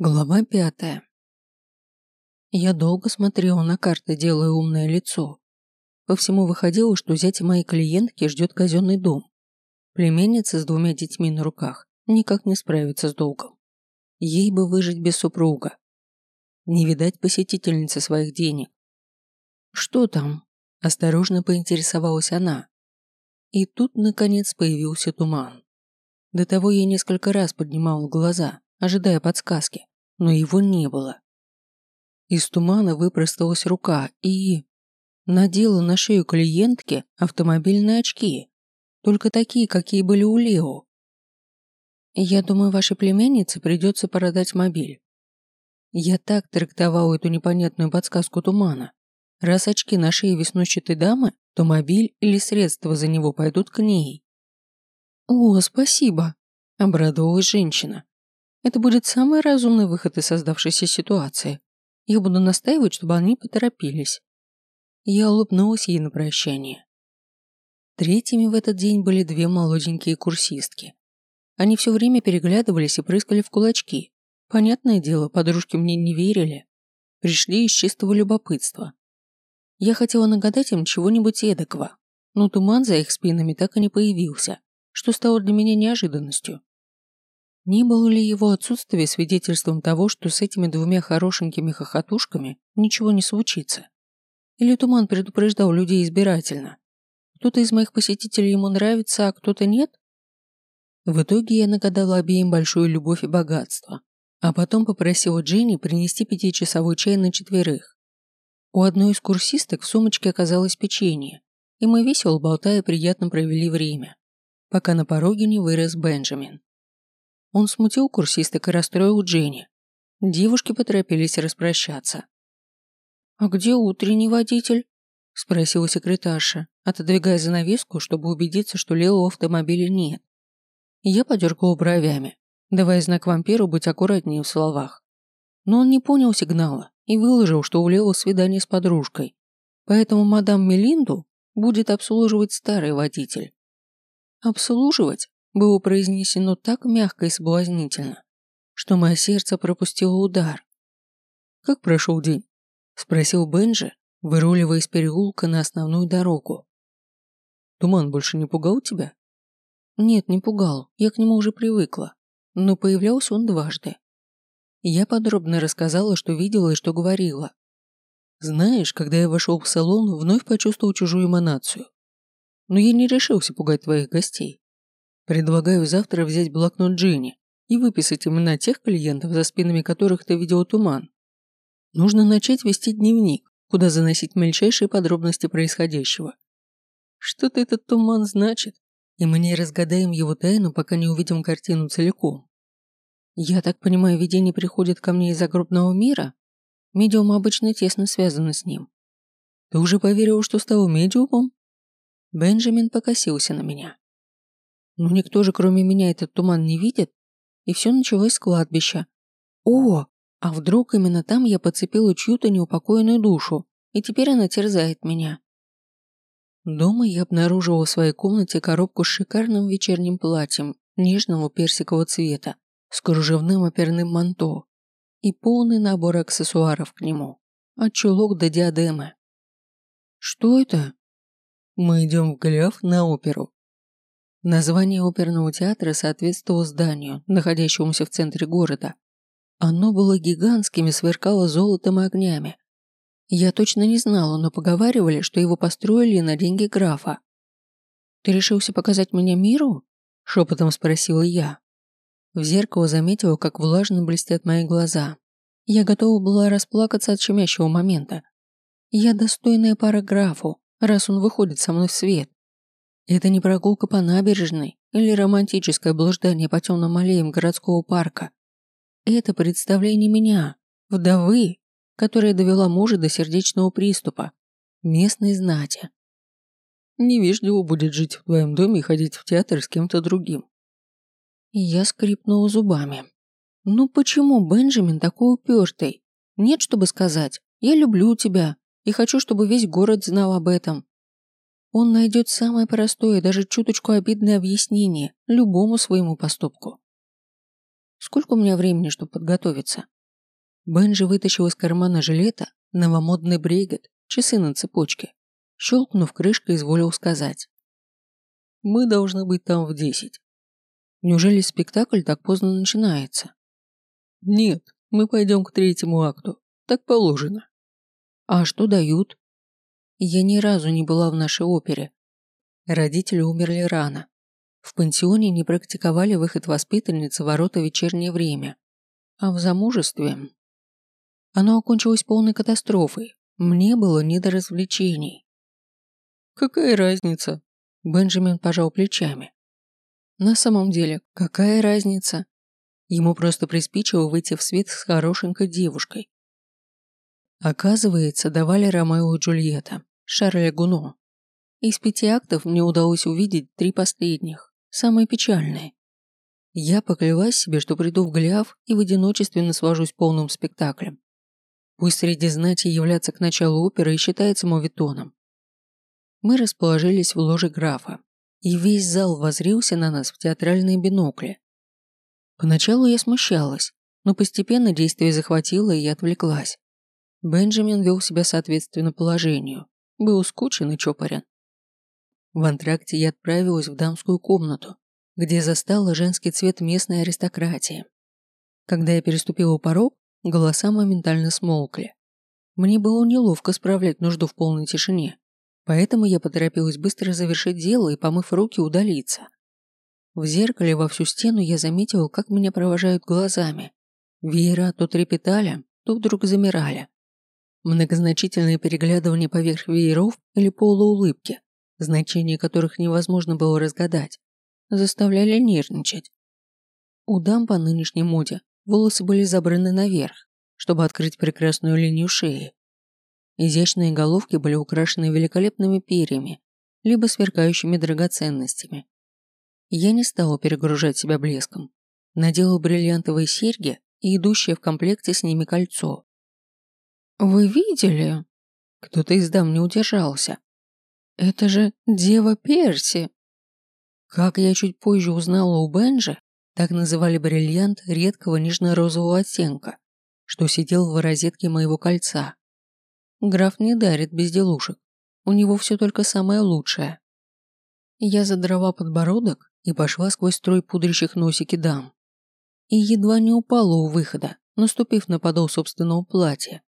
Глава пятая. Я долго смотрела на карты, делая умное лицо. По всему выходило, что зять моей клиентки ждет казенный дом. Племенница с двумя детьми на руках никак не справится с долгом. Ей бы выжить без супруга. Не видать посетительницы своих денег. «Что там?» – осторожно поинтересовалась она. И тут, наконец, появился туман. До того я несколько раз поднимала глаза, ожидая подсказки но его не было. Из тумана выпросталась рука и... Надела на шею клиентки автомобильные очки, только такие, какие были у Лео. Я думаю, вашей племяннице придется продать мобиль. Я так трактовал эту непонятную подсказку тумана. Раз очки на шее веснущатой дамы, то мобиль или средства за него пойдут к ней. «О, спасибо!» – обрадовалась женщина. Это будет самый разумный выход из создавшейся ситуации. Я буду настаивать, чтобы они поторопились. Я улыбнулась ей на прощание. Третьими в этот день были две молоденькие курсистки. Они все время переглядывались и прыскали в кулачки. Понятное дело, подружки мне не верили. Пришли из чистого любопытства. Я хотела нагадать им чего-нибудь эдакого, но туман за их спинами так и не появился, что стало для меня неожиданностью. Не было ли его отсутствие свидетельством того, что с этими двумя хорошенькими хохотушками ничего не случится? Или Туман предупреждал людей избирательно? Кто-то из моих посетителей ему нравится, а кто-то нет? В итоге я нагадала обеим большую любовь и богатство, а потом попросила Дженни принести пятичасовой чай на четверых. У одной из курсисток в сумочке оказалось печенье, и мы весело болтая приятно провели время, пока на пороге не вырос Бенджамин. Он смутил курсисток и расстроил Дженни. Девушки поторопились распрощаться. «А где утренний водитель?» – спросила секретарша, отодвигая занавеску, чтобы убедиться, что Лео автомобиля нет. Я подергала бровями, давая знак вампиру быть аккуратнее в словах. Но он не понял сигнала и выложил, что у Лео свидание с подружкой, поэтому мадам Мелинду будет обслуживать старый водитель. Обслуживать? Было произнесено так мягко и соблазнительно, что мое сердце пропустило удар. «Как прошел день?» – спросил Бенджи, выруливая из переулка на основную дорогу. «Туман больше не пугал тебя?» «Нет, не пугал, я к нему уже привыкла, но появлялся он дважды. Я подробно рассказала, что видела и что говорила. Знаешь, когда я вошел в салон, вновь почувствовал чужую эманацию. Но я не решился пугать твоих гостей. Предлагаю завтра взять блокнот Джинни и выписать имена тех клиентов, за спинами которых ты видел туман. Нужно начать вести дневник, куда заносить мельчайшие подробности происходящего. Что-то этот туман значит, и мы не разгадаем его тайну, пока не увидим картину целиком. Я так понимаю, видение приходит ко мне из загробного мира? Медиум обычно тесно связаны с ним. Ты уже поверил, что стал медиумом? Бенджамин покосился на меня. Но никто же, кроме меня, этот туман не видит. И все началось с кладбища. О, а вдруг именно там я подцепила чью-то неупокоенную душу, и теперь она терзает меня. Дома я обнаружила в своей комнате коробку с шикарным вечерним платьем нежного персикового цвета с кружевным оперным манто и полный набор аксессуаров к нему, от чулок до диадемы. Что это? Мы идем в Гляв на оперу, Название оперного театра соответствовало зданию, находящемуся в центре города. Оно было гигантским и сверкало золотом и огнями. Я точно не знала, но поговаривали, что его построили на деньги графа. «Ты решился показать меня миру?» – шепотом спросила я. В зеркало заметила, как влажно блестят мои глаза. Я готова была расплакаться от щемящего момента. Я достойная пара графу, раз он выходит со мной в свет. Это не прогулка по набережной или романтическое блуждание по темным аллеям городского парка. Это представление меня, вдовы, которая довела мужа до сердечного приступа, местной знати. Невежливо будет жить в твоем доме и ходить в театр с кем-то другим. Я скрипнула зубами. Ну почему Бенджамин такой упертый? Нет, чтобы сказать, я люблю тебя и хочу, чтобы весь город знал об этом. Он найдет самое простое, даже чуточку обидное объяснение любому своему поступку. Сколько у меня времени, чтобы подготовиться? Бенджи вытащил из кармана жилета новомодный брегет, часы на цепочке. Щелкнув крышкой, изволил сказать. «Мы должны быть там в десять». «Неужели спектакль так поздно начинается?» «Нет, мы пойдем к третьему акту. Так положено». «А что дают?» «Я ни разу не была в нашей опере. Родители умерли рано. В пансионе не практиковали выход воспитанницы в ворота вечернее время. А в замужестве оно окончилось полной катастрофой. Мне было не до развлечений. «Какая разница?» Бенджамин пожал плечами. На самом деле, какая разница? Ему просто приспичило выйти в свет с хорошенькой девушкой. Оказывается, давали Ромео и Джульетта, Шарля Гуно. Из пяти актов мне удалось увидеть три последних, самые печальные. Я поклялась себе, что приду в Голиаф и в одиночестве наслажусь полным спектаклем. Пусть среди знати являться к началу оперы и считается мовитоном. Мы расположились в ложе графа, и весь зал возрился на нас в театральные бинокли. Поначалу я смущалась, но постепенно действие захватило и отвлеклась. Бенджамин вел себя соответственно положению, был скучен и чопорен. В антракте я отправилась в дамскую комнату, где застала женский цвет местной аристократии. Когда я переступила порог, Голоса моментально смолкли. Мне было неловко справлять нужду в полной тишине, поэтому я поторопилась быстро завершить дело и, помыв руки, удалиться. В зеркале во всю стену я заметила, как меня провожают глазами. Веера то трепетали, то вдруг замирали. Многозначительные переглядывания поверх вееров или полуулыбки, значение которых невозможно было разгадать, заставляли нервничать. У дам по нынешней моде Волосы были забраны наверх, чтобы открыть прекрасную линию шеи. Изящные головки были украшены великолепными перьями, либо сверкающими драгоценностями. Я не стала перегружать себя блеском. Надела бриллиантовые серьги и идущее в комплекте с ними кольцо. «Вы видели?» Кто-то из дам не удержался. «Это же Дева Перси!» Как я чуть позже узнала у Бенжи, так называли бриллиант редкого нежно-розового оттенка, что сидел в розетке моего кольца. Граф не дарит безделушек, у него все только самое лучшее. Я задрала подбородок и пошла сквозь строй пудрящих носики дам. И едва не упала у выхода, наступив на подол собственного платья.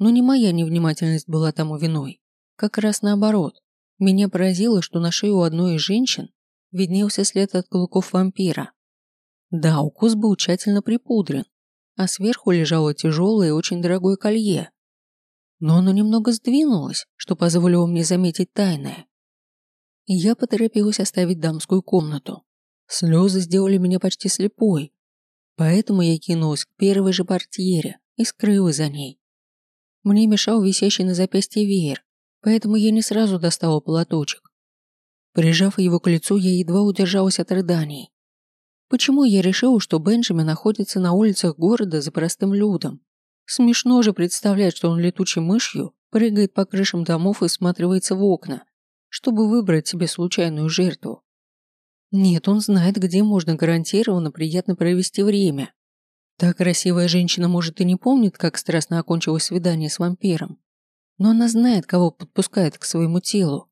Но не моя невнимательность была тому виной. Как раз наоборот. Меня поразило, что на шее у одной из женщин виднелся след от клыков вампира. Да, укус был тщательно припудрен, а сверху лежало тяжелое и очень дорогое колье. Но оно немного сдвинулось, что позволило мне заметить тайное. Я поторопилась оставить дамскую комнату. Слезы сделали меня почти слепой, поэтому я кинулась к первой же портьере и скрылась за ней. Мне мешал висящий на запястье веер, поэтому я не сразу достала платочек. Прижав его к лицу, я едва удержалась от рыданий. Почему я решил, что Бенджамин находится на улицах города за простым людом? Смешно же представлять, что он летучей мышью прыгает по крышам домов и сматривается в окна, чтобы выбрать себе случайную жертву. Нет, он знает, где можно гарантированно приятно провести время. Та красивая женщина, может, и не помнит, как страстно окончилось свидание с вампиром, но она знает, кого подпускает к своему телу.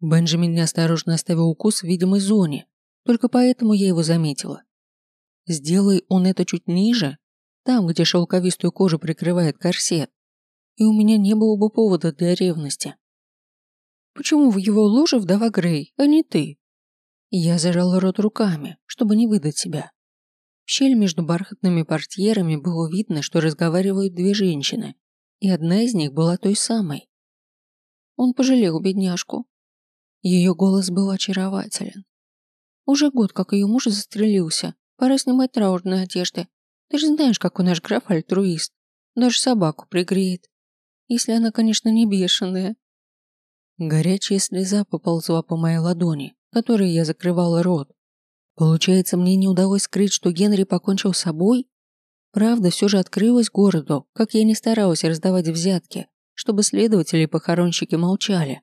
Бенджамин неосторожно оставил укус в видимой зоне, только поэтому я его заметила. Сделай он это чуть ниже, там, где шелковистую кожу прикрывает корсет, и у меня не было бы повода для ревности. Почему в его ложе вдова Грей, а не ты? Я зажала рот руками, чтобы не выдать себя. В щель между бархатными портьерами было видно, что разговаривают две женщины, и одна из них была той самой. Он пожалел бедняжку. Ее голос был очарователен, уже год, как ее муж застрелился. Пора снимать траурные одежды. Ты же знаешь, какой наш граф альтруист. Даже собаку пригреет. Если она, конечно, не бешеная. Горячая слеза поползла по моей ладони, которой я закрывала рот. Получается, мне не удалось скрыть, что Генри покончил с собой? Правда все же открылась городу, как я не старалась раздавать взятки, чтобы следователи и похоронщики молчали.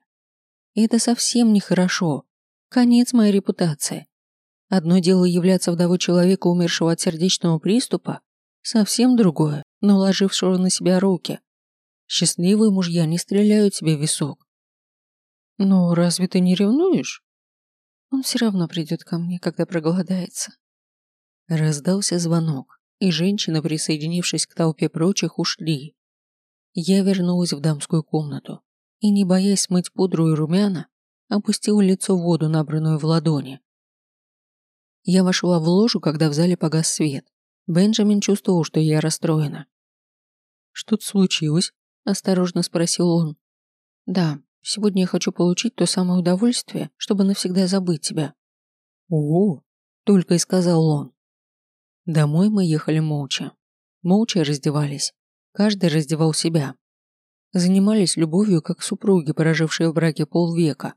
И это совсем нехорошо. Конец моей репутации. Одно дело являться вдовой человека, умершего от сердечного приступа, совсем другое – наложившего на себя руки. Счастливые мужья не стреляют себе в висок. «Ну, разве ты не ревнуешь?» «Он все равно придет ко мне, когда проголодается». Раздался звонок, и женщины, присоединившись к толпе прочих, ушли. Я вернулась в дамскую комнату и, не боясь смыть пудру и румяна, опустила лицо в воду, набранную в ладони. Я вошла в ложу, когда в зале погас свет. Бенджамин чувствовал, что я расстроена. «Что-то случилось?» – осторожно спросил он. «Да, сегодня я хочу получить то самое удовольствие, чтобы навсегда забыть тебя». «О!» – только и сказал он. Домой мы ехали молча. Молча раздевались. Каждый раздевал себя. Занимались любовью, как супруги, прожившие в браке полвека.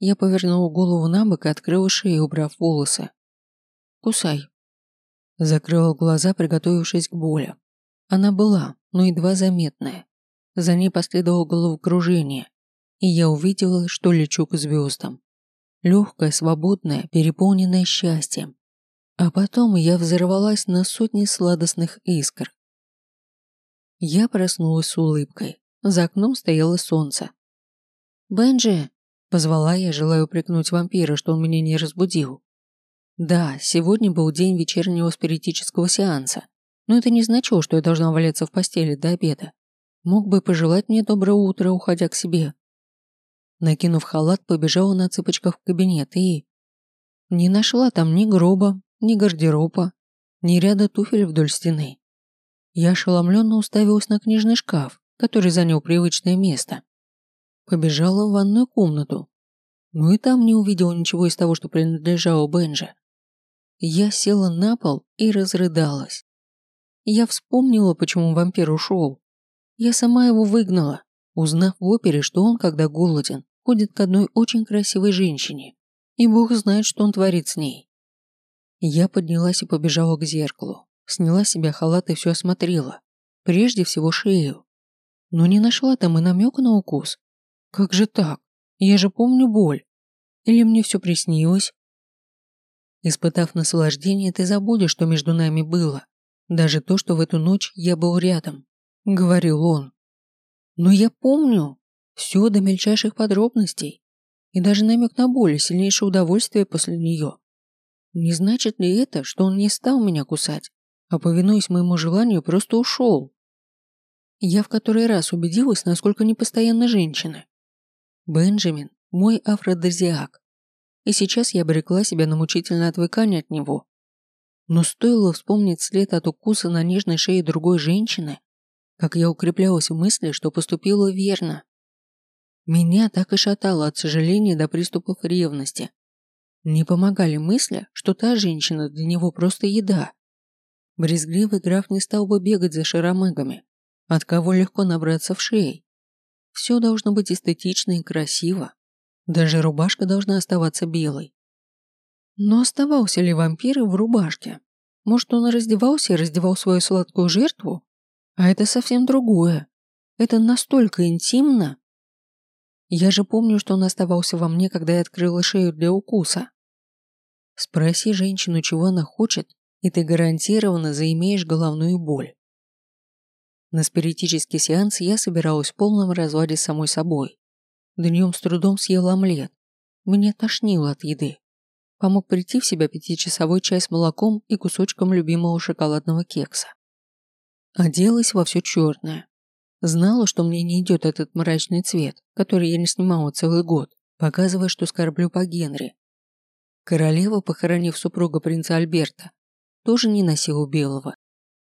Я повернула голову на бок и открыла шею, убрав волосы. «Кусай». Закрыла глаза, приготовившись к боли. Она была, но едва заметная. За ней последовало головокружение, и я увидела, что лечу к звездам. Легкое, свободное, переполненное счастьем. А потом я взорвалась на сотни сладостных искр. Я проснулась с улыбкой. За окном стояло солнце. «Бенджи!» – позвала я, желая упрекнуть вампира, что он меня не разбудил. Да, сегодня был день вечернего спиритического сеанса, но это не значило, что я должна валяться в постели до обеда. Мог бы пожелать мне доброе утро, уходя к себе. Накинув халат, побежала на цыпочках в кабинет и... Не нашла там ни гроба, ни гардероба, ни ряда туфель вдоль стены. Я ошеломленно уставилась на книжный шкаф, который занял привычное место. Побежала в ванную комнату. Ну и там не увидела ничего из того, что принадлежало Бенже. Я села на пол и разрыдалась. Я вспомнила, почему вампир ушел. Я сама его выгнала, узнав в опере, что он, когда голоден, ходит к одной очень красивой женщине, и бог знает, что он творит с ней. Я поднялась и побежала к зеркалу, сняла с себя халат и все осмотрела, прежде всего шею. Но не нашла там и намека на укус. Как же так? Я же помню боль. Или мне все приснилось? Испытав наслаждение, ты забудешь, что между нами было. Даже то, что в эту ночь я был рядом, — говорил он. Но я помню. Все до мельчайших подробностей. И даже намек на боль и сильнейшее удовольствие после нее. Не значит ли это, что он не стал меня кусать, а, повинуясь моему желанию, просто ушел? Я в который раз убедилась, насколько непостоянны женщины. Бенджамин – мой афродизиак. И сейчас я обрекла себя на мучительное отвыкание от него. Но стоило вспомнить след от укуса на нежной шее другой женщины, как я укреплялась в мысли, что поступила верно. Меня так и шатало от сожаления до приступов ревности. Не помогали мысли, что та женщина для него просто еда. Брезгливый граф не стал бы бегать за шаромегами, от кого легко набраться в шеи. Все должно быть эстетично и красиво. Даже рубашка должна оставаться белой. Но оставался ли вампир в рубашке? Может, он раздевался и раздевал свою сладкую жертву? А это совсем другое. Это настолько интимно. Я же помню, что он оставался во мне, когда я открыла шею для укуса. Спроси женщину, чего она хочет, и ты гарантированно заимеешь головную боль. На спиритический сеанс я собиралась в полном разладе с самой собой. Днем с трудом съела омлет. Меня тошнило от еды. Помог прийти в себя пятичасовой чай с молоком и кусочком любимого шоколадного кекса. Оделась во все черное. Знала, что мне не идет этот мрачный цвет, который я не снимала целый год, показывая, что скорблю по Генри, Королева, похоронив супруга принца Альберта, тоже не носила белого.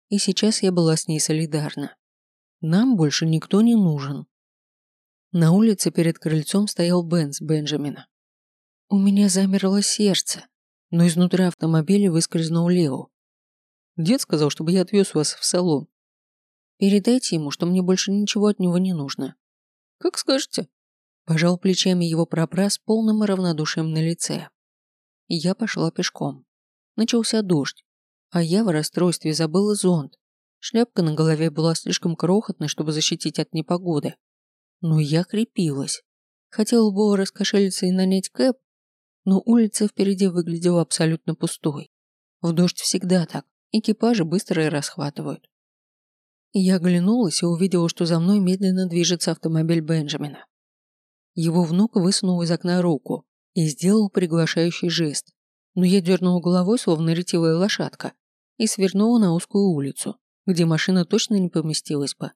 И сейчас я была с ней солидарна. Нам больше никто не нужен. На улице перед крыльцом стоял Бенц Бенджамина. У меня замерло сердце, но изнутри автомобиля выскользнул Лео. Дед сказал, чтобы я отвез вас в салон. Передайте ему, что мне больше ничего от него не нужно. Как скажете. Пожал плечами его прапра с полным равнодушием на лице я пошла пешком. Начался дождь, а я в расстройстве забыла зонт. Шляпка на голове была слишком крохотной, чтобы защитить от непогоды. Но я крепилась. Хотела было раскошелиться и нанять кэп, но улица впереди выглядела абсолютно пустой. В дождь всегда так, экипажи быстро и расхватывают. Я оглянулась и увидела, что за мной медленно движется автомобиль Бенджамина. Его внук высунул из окна руку и сделал приглашающий жест, но я дернула головой, словно ретивая лошадка, и свернула на узкую улицу, где машина точно не поместилась бы.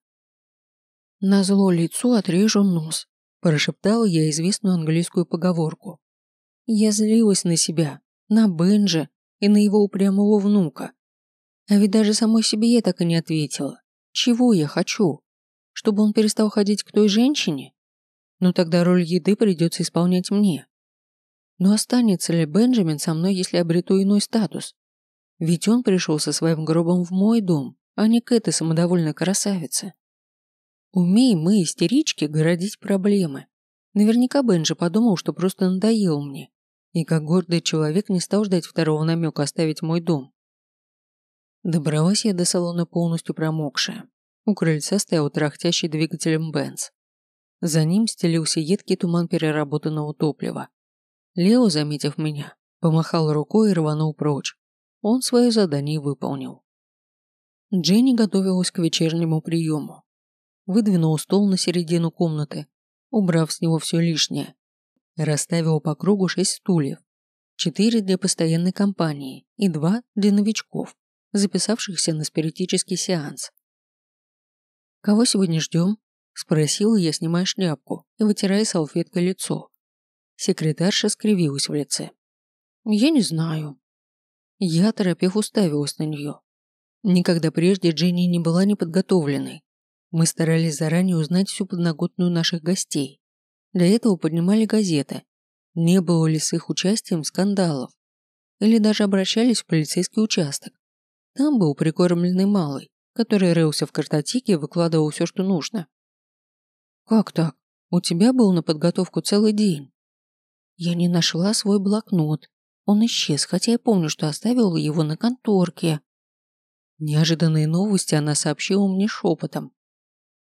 «На зло лицу отрежу нос», – прошептала я известную английскую поговорку. Я злилась на себя, на Бенджа и на его упрямого внука. А ведь даже самой себе я так и не ответила. Чего я хочу? Чтобы он перестал ходить к той женщине? Ну тогда роль еды придется исполнять мне. Но останется ли Бенджамин со мной, если обрету иной статус? Ведь он пришел со своим гробом в мой дом, а не к этой самодовольной красавице. Умеем мы, истерички, городить проблемы. Наверняка Бенджи подумал, что просто надоел мне, и как гордый человек не стал ждать второго намека оставить мой дом. Добралась я до салона полностью промокшая. У крыльца стоял трахтящий двигателем Бенц. За ним стелился едкий туман переработанного топлива. Лео, заметив меня, помахал рукой и рванул прочь. Он свое задание выполнил. Дженни готовилась к вечернему приему. Выдвинула стол на середину комнаты, убрав с него все лишнее. Расставила по кругу шесть стульев. Четыре для постоянной компании и два для новичков, записавшихся на спиритический сеанс. «Кого сегодня ждем?» – спросила я, снимая шляпку и вытирая салфеткой лицо. Секретарша скривилась в лице. «Я не знаю». Я, торопев, уставилась на нее. Никогда прежде Дженни не была неподготовленной. Мы старались заранее узнать всю подноготную наших гостей. Для этого поднимали газеты. Не было ли с их участием скандалов? Или даже обращались в полицейский участок. Там был прикормленный малый, который рылся в картотеке и выкладывал все, что нужно. «Как так? У тебя был на подготовку целый день?» «Я не нашла свой блокнот. Он исчез, хотя я помню, что оставила его на конторке». Неожиданные новости она сообщила мне шепотом.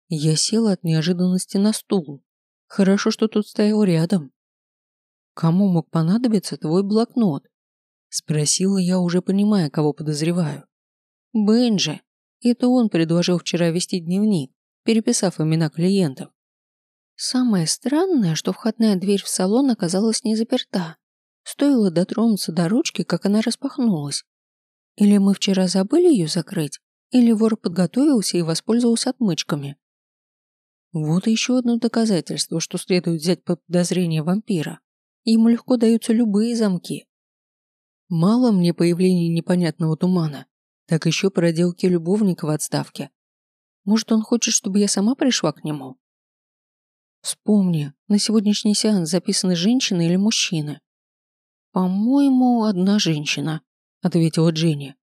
Я села от неожиданности на стул. Хорошо, что тут стоял рядом. «Кому мог понадобиться твой блокнот?» Спросила я, уже понимая, кого подозреваю. Бенджи. Это он предложил вчера вести дневник, переписав имена клиентов. Самое странное, что входная дверь в салон оказалась не заперта. Стоило дотронуться до ручки, как она распахнулась. Или мы вчера забыли ее закрыть, или вор подготовился и воспользовался отмычками. Вот еще одно доказательство, что следует взять под подозрение вампира. Ему легко даются любые замки. Мало мне появления непонятного тумана, так еще проделки любовника в отставке. Может, он хочет, чтобы я сама пришла к нему? Вспомни, на сегодняшний сеанс записаны женщины или мужчины? По-моему, одна женщина, ответила Дженни.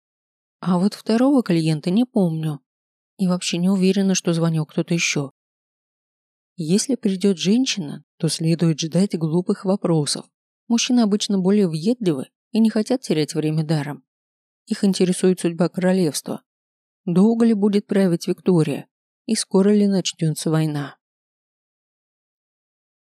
А вот второго клиента не помню. И вообще не уверена, что звонил кто-то еще. Если придет женщина, то следует ждать глупых вопросов. Мужчины обычно более въедливы и не хотят терять время даром. Их интересует судьба королевства. Долго ли будет править Виктория? И скоро ли начнется война?